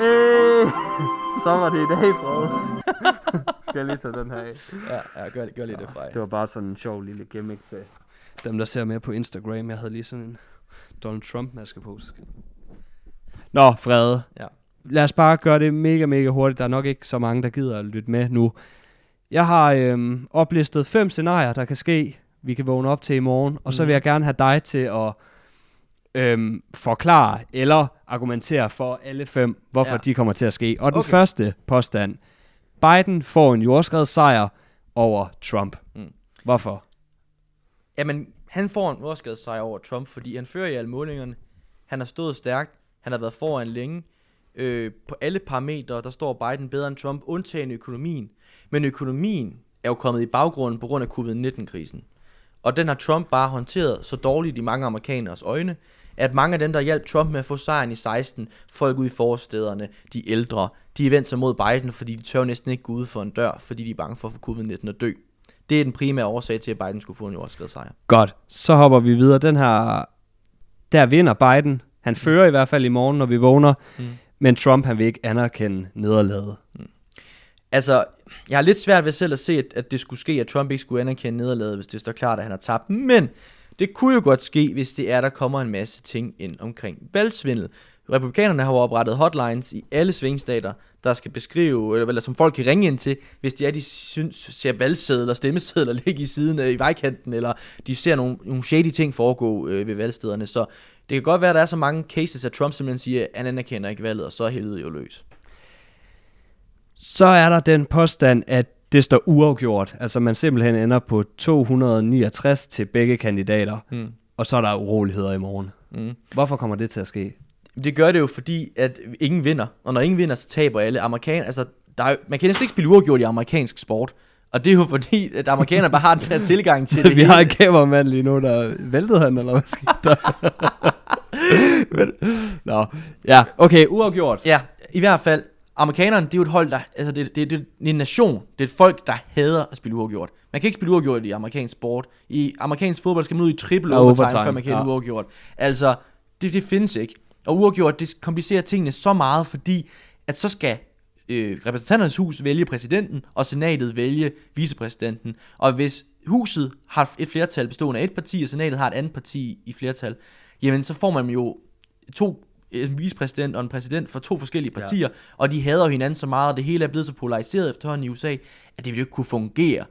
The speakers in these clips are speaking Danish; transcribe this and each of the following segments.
Øh, så var det i dag, Frode. Skal jeg lige tage den her af? Ja, ja gør, gør lige det, Frej. Det var bare sådan en sjov lille gimmick til dem, der ser med på Instagram. Jeg havde lige sådan en Donald Trump-maske på. Nå, Frede. Ja. Lad os bare gøre det mega, mega hurtigt. Der er nok ikke så mange, der gider at lytte med nu. Jeg har øhm, oplistet fem scenarier, der kan ske, vi kan vågne op til i morgen. Og så vil jeg gerne have dig til at øhm, forklare eller argumentere for alle fem, hvorfor Ja. de kommer til at ske. Og den Okay. første påstand. Biden får en jordskredssejr over Trump. Mm. Hvorfor? Jamen, han får en sejr over Trump, fordi han fører i alle målingerne. Han har stået stærkt. Han har været foran længe. Øh, på alle parametre, der står Biden bedre end Trump, undtagen økonomien. Men økonomien er jo kommet i baggrunden på grund af covid-19-krisen. Og den har Trump bare håndteret så dårligt i mange amerikaners øjne, at mange af dem, der hjalp Trump med at få sejren i 16, folk ude i forstederne, de ældre, de er vendt sig mod Biden, fordi de tør næsten ikke gå ud for en dør, fordi de er bange for at få covid-19 at dø. Det er den primære årsag til, at Biden skulle få en jordskredssejr. Godt. Så hopper vi videre. Den her, der vinder Biden. Han fører i hvert fald i morgen, når vi vågner. Mm. Men Trump, han vil ikke anerkende nederlaget. Altså, jeg har lidt svært ved selv at se, at, at det skulle ske, at Trump ikke skulle anerkende nederlaget, hvis det står klart, at han har tabt. Men det kunne jo godt ske, hvis det er, der kommer en masse ting ind omkring valgsvindel. Republikanerne har jo oprettet hotlines i alle svingstater, der skal beskrive, eller, eller som folk kan ringe ind til, hvis de er, de synes, ser valgsedler, stemmesedler ligge i siden øh, i vejkanten, eller de ser nogle, nogle shady ting foregå øh, ved valgstederne. Så det kan godt være, at der er så mange cases, at Trump simpelthen siger, at han anerkender ikke valget, og så er helvede jo løs. Så er der den påstand, at det står uafgjort. Altså man simpelthen ender på 269 til begge kandidater. Hmm. Og så er der uroligheder i morgen. Mm. Hvorfor kommer det til at ske? Det gør det jo fordi, at ingen vinder. Og når ingen vinder, så taber alle. Amerikan altså, der er, jo- man kan næsten ikke spille uafgjort i amerikansk sport. Og det er jo fordi, at amerikanerne bare har den her tilgang til det vi har en kameramand lige nu, der væltede han, eller hvad skete der? Men, Nå, ja, okay, uafgjort. Ja, i hvert fald, amerikanerne, det er jo et hold, der, altså det, det, det, det er en nation. Det er et folk, der hader at spille uafgjort. Man kan ikke spille uafgjort i amerikansk sport. I amerikansk fodbold skal man ud i triple Ja, overtime, overtime, før man kan ja. ja. uafgjort. Altså, det, det findes ikke. Og uafgjort, det komplicerer tingene så meget, fordi at så skal øh, repræsentanternes hus vælge præsidenten, og senatet vælge vicepræsidenten. Og hvis huset har et flertal bestående af et parti, og senatet har et andet parti i flertal, jamen så får man jo to en vicepræsident og en præsident fra to forskellige partier, ja. og de hader jo hinanden så meget, og det hele er blevet så polariseret efterhånden i USA, at det vil jo ikke kunne fungere.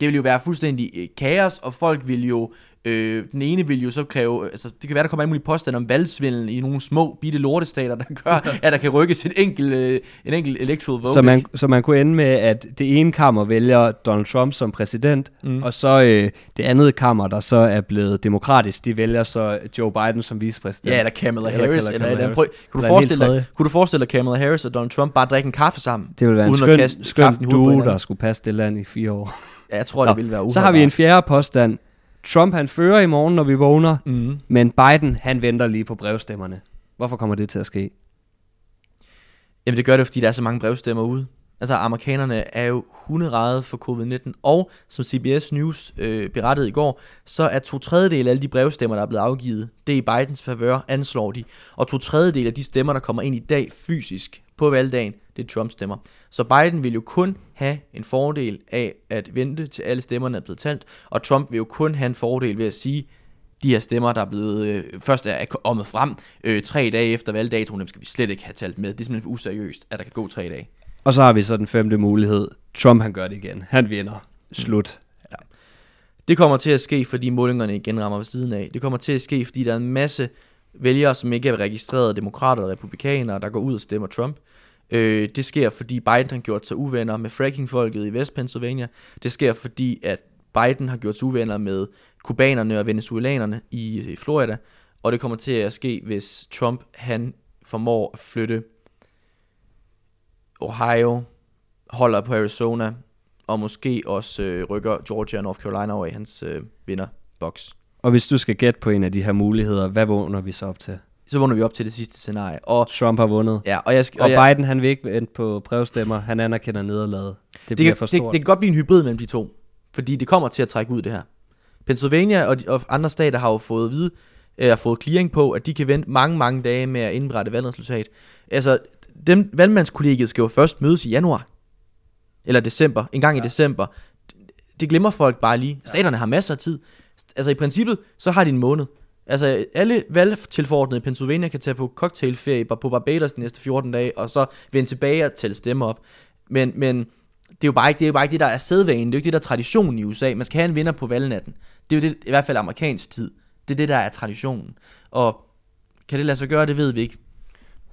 Det vil jo være fuldstændig øh, kaos, og folk vil jo, øh, den ene vil jo så kræve, altså det kan være, der kommer alle mulige påstande om valgsvindel i nogle små bitte lortestater, der gør, at der kan rykkes et enkelt, øh, en enkelt electoral vote. Så man, så man kunne ende med, at det ene kammer vælger Donald Trump som præsident, Mm. og så øh, det andet kammer, der så er blevet demokratisk, de vælger så Joe Biden som vicepræsident. Ja, eller Kamala Eller Harris. Kamala Eller, eller, Harris. prøv, kunne, du en forestille dig, tredje. kunne du forestille dig Kamala Harris og Donald Trump bare drikke en kaffe sammen? Det ville være en skøn, skøn duo, der skulle passe det land i fire år. Ja, jeg tror, Nå, det ville være Så har vi en fjerde påstand. Trump han fører i morgen, når vi vågner, Mm. men Biden han venter lige på brevstemmerne. Hvorfor kommer det til at ske? Jamen det gør det, fordi der er så mange brevstemmer ude. Altså amerikanerne er jo hunderede for covid-19, og som CBS News øh, berettede i går, så er to tredjedel af alle de brevstemmer, der er blevet afgivet, det er i Bidens favør, anslår de. Og to tredjedel af de stemmer, der kommer ind i dag fysisk på valgdagen, det er Trump stemmer. Så Biden vil jo kun have en fordel af at vente til alle stemmerne er blevet talt, og Trump vil jo kun have en fordel ved at sige, de her stemmer, der er blevet øh, først er kommet frem øh, tre dage efter valgdatoen, dem skal vi slet ikke have talt med. Det er simpelthen useriøst, at der kan gå tre dage. Og så har vi så den femte mulighed. Trump han gør det igen. Han vinder. Slut. Det kommer til at ske, fordi målingerne igen rammer ved siden af. Det kommer til at ske, fordi der er en masse vælgere, som ikke er registrerede demokrater og republikanere, der går ud og stemmer Trump. Øh, det sker, fordi Biden har gjort sig uvenner med frackingfolket i West Pennsylvania. Det sker, fordi at Biden har gjort sig uvenner med kubanerne og venezuelanerne i, i Florida. Og det kommer til at ske, hvis Trump han formår at flytte Ohio, holder på Arizona, og måske også øh, rykker Georgia og North Carolina over i hans øh, vinderboks. Og hvis du skal gætte på en af de her muligheder, hvad vågner vi så op til? Så vågner vi op til det sidste scenarie. Og, Trump har vundet. ja, og, jeg, skal, Og og jeg, Biden han vil ikke vente på brevstemmer. Han anerkender nederlaget. Det, det, bliver kan, for det, stort. det kan godt blive en hybrid mellem de to. Fordi det kommer til at trække ud det her. Pennsylvania og, de, og andre stater har jo fået vide, øh, har fået clearing på, at de kan vente mange, mange dage med at indberette valgresultat. Altså, dem, valgmandskollegiet skal jo først mødes i januar. Eller december. En gang ja. i december. Det glemmer folk bare lige. Staterne har masser af tid. Altså, altså i princippet, så har de en måned. Altså alle valgtilforordnede i Pennsylvania kan tage på cocktailferie på Barbados de næste 14 dage, og så vende tilbage og tælle stemmer op. Men, men det er jo bare ikke det, er jo bare ikke det der er sædvanen, det er jo ikke det, der er traditionen i USA. Man skal have en vinder på valgnatten. Det er jo det, i hvert fald amerikansk tid. Det er det, der er traditionen. Og kan det lade sig gøre, det ved vi ikke.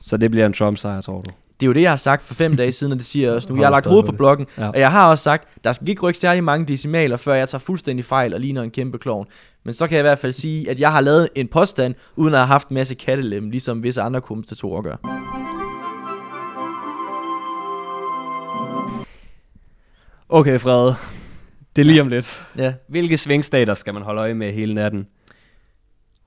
Så det bliver en Trump-sejr, tror du? Det er jo det, jeg har sagt for fem dage siden, og det siger jeg også nu. Jeg har lagt hovedet på bloggen, ja. og jeg har også sagt, der skal ikke rykke særlig mange decimaler, før jeg tager fuldstændig fejl og ligner en kæmpe klovn. Men så kan jeg i hvert fald sige, at jeg har lavet en påstand, uden at have haft en masse kattelem, ligesom visse andre kommentatorer gør. Okay, Fred. Det er lige om lidt. Ja. Hvilke svingstater skal man holde øje med hele natten?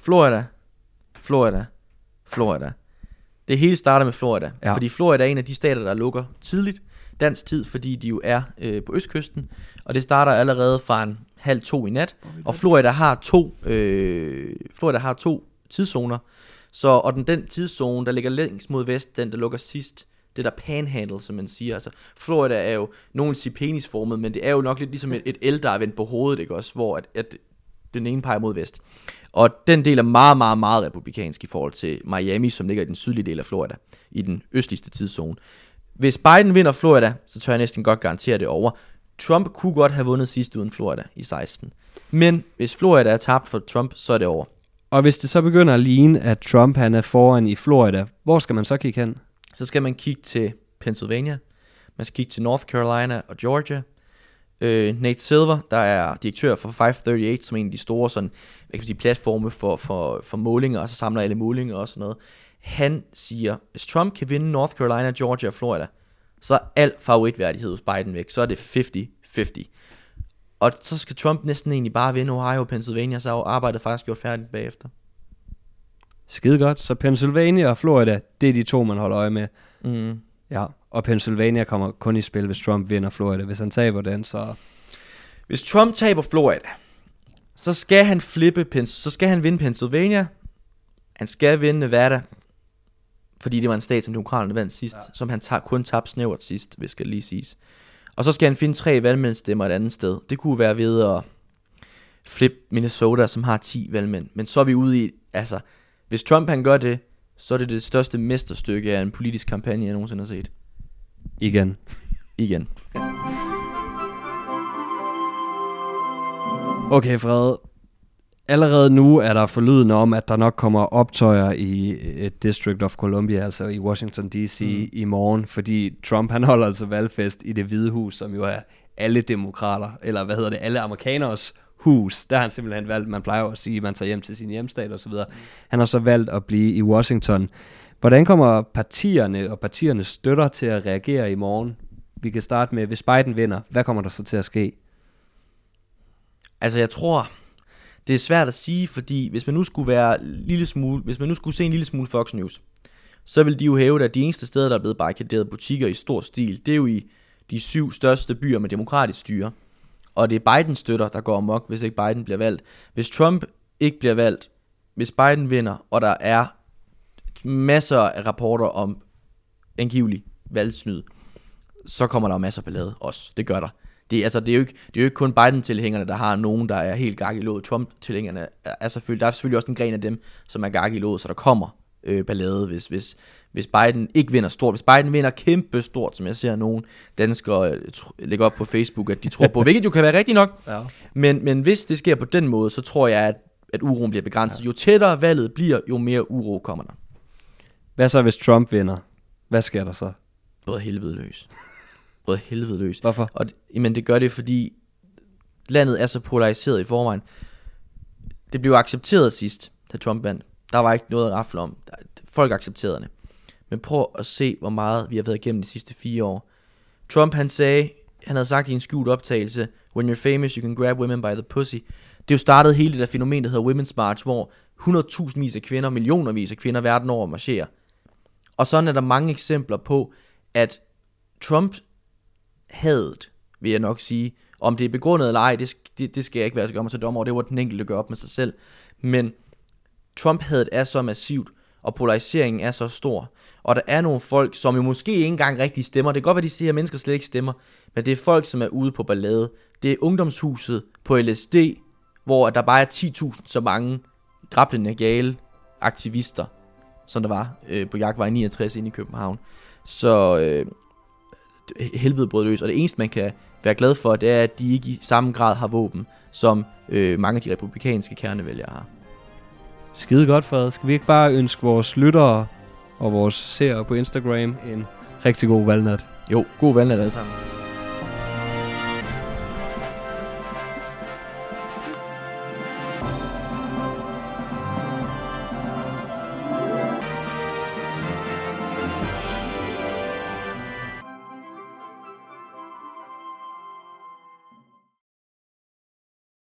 Florida, Florida, Florida. Det hele starter med Florida, ja. fordi Florida er en af de stater, der lukker tidligt. Dansk tid, fordi de jo er øh, på østkysten, og det starter allerede fra en halv to i nat, og Florida har to, øh, Florida har to tidszoner, så, og den, den tidszone, der ligger længst mod vest, den der lukker sidst, det der panhandle, som man siger. Altså, Florida er jo, nogen siger penisformet, men det er jo nok lidt ligesom et, et el, der er vendt på hovedet, ikke også, hvor at, at den ene peger mod vest. Og den del er meget, meget, meget republikansk i forhold til Miami, som ligger i den sydlige del af Florida, i den østligste tidszone. Hvis Biden vinder Florida, så tør jeg næsten godt garantere det over. Trump kunne godt have vundet sidst uden Florida i 16. Men hvis Florida er tabt for Trump, så er det over. Og hvis det så begynder at ligne, at Trump han er foran i Florida, hvor skal man så kigge hen? Så skal man kigge til Pennsylvania, man skal kigge til North Carolina og Georgia. Øh, Nate Silver, der er direktør for 538, som er en af de store sådan, hvad kan man sige, platforme for, for, for målinger, og så samler alle målinger og sådan noget. Han siger, hvis Trump kan vinde North Carolina, Georgia og Florida, så er al favoritværdighed hos Biden væk. Så er det 50-50. Og så skal Trump næsten egentlig bare vinde Ohio og Pennsylvania, så er arbejdet faktisk gjort færdigt bagefter. Skide godt. Så Pennsylvania og Florida, det er de to, man holder øje med. Mm. Ja, og Pennsylvania kommer kun i spil, hvis Trump vinder Florida. Hvis han taber den, så... Hvis Trump taber Florida, så skal han flippe, Pens- så skal han vinde Pennsylvania, han skal vinde Nevada, fordi det var en stat, som demokraterne vandt sidst, ja. som han tager, kun tabte snævert sidst, hvis skal lige siges. Og så skal han finde tre valgmændstemmer et andet sted. Det kunne være ved at flip Minnesota, som har 10 valgmænd. Men så er vi ude i, altså, hvis Trump han gør det, så er det det største mesterstykke af en politisk kampagne, jeg nogensinde har set. Igen. Igen. Okay, Fred. Allerede nu er der forlyden om, at der nok kommer optøjer i et District of Columbia, altså i Washington D.C. Mm. i morgen, fordi Trump han holder altså valgfest i det hvide hus, som jo er alle demokrater, eller hvad hedder det, alle amerikaners hus. Der har han simpelthen valgt, man plejer at sige, at man tager hjem til sin hjemstat osv. Han har så valgt at blive i Washington. Hvordan kommer partierne og partiernes støtter til at reagere i morgen? Vi kan starte med, hvis Biden vinder, hvad kommer der så til at ske? Altså jeg tror, det er svært at sige, fordi hvis man nu skulle være lille smule, hvis man nu skulle se en lille smule Fox News, så vil de jo hæve, at de eneste steder, der er blevet barrikaderet butikker i stor stil, det er jo i de syv største byer med demokratisk styre. Og det er Biden støtter, der går amok, hvis ikke Biden bliver valgt. Hvis Trump ikke bliver valgt, hvis Biden vinder, og der er masser af rapporter om angivelig valgsnyd, så kommer der masser af ballade også. Det gør der. Det, altså, det, er jo ikke, det er jo ikke kun Biden-tilhængerne, der har nogen, der er helt gak i låget. Trump-tilhængerne er selvfølgelig, der er selvfølgelig også en gren af dem, som er gak i låget, så der kommer øh, ballade, hvis, hvis, hvis Biden ikke vinder stort. Hvis Biden vinder kæmpe stort, som jeg ser nogen danskere øh, lægge op på Facebook, at de tror på, hvilket jo kan være rigtigt nok. Ja. Men, men hvis det sker på den måde, så tror jeg, at, at uroen bliver begrænset. Ja. Jo tættere valget bliver, jo mere uro kommer der. Hvad så, hvis Trump vinder? Hvad sker der så? Både helvede løs. Både helvede løs. Hvorfor? Og, men det gør det, fordi landet er så polariseret i forvejen. Det blev accepteret sidst, da Trump vandt. Der var ikke noget at rafle om. Folk accepterede det. Men prøv at se, hvor meget vi har været igennem de sidste fire år. Trump han sagde, han havde sagt i en skjult optagelse, When you're famous, you can grab women by the pussy. Det er jo startet hele det der fænomen, der hedder Women's March, hvor 100.000 af kvinder, millionervis af kvinder verden over marcherer. Og sådan er der mange eksempler på, at Trump hadet, vil jeg nok sige, om det er begrundet eller ej, det, det, det skal jeg ikke være så gøre mig så dommer over, det var den enkelte, der gør op med sig selv. Men Trump hadet er så massivt, og polariseringen er så stor. Og der er nogle folk, som jo måske ikke engang rigtig stemmer. Det kan godt være, de her mennesker slet ikke stemmer, men det er folk, som er ude på ballade. Det er ungdomshuset på LSD, hvor der bare er 10.000 så mange grablende gale aktivister, som der var øh, på Jagtvej 69 inde i København. Så øh, helvede brød løs, og det eneste man kan være glad for, det er, at de ikke i samme grad har våben, som øh, mange af de republikanske kernevælgere har. Skide godt, Fred. Skal vi ikke bare ønske vores lyttere og vores seere på Instagram en rigtig god valgnat? Jo, god valgnat alle sammen.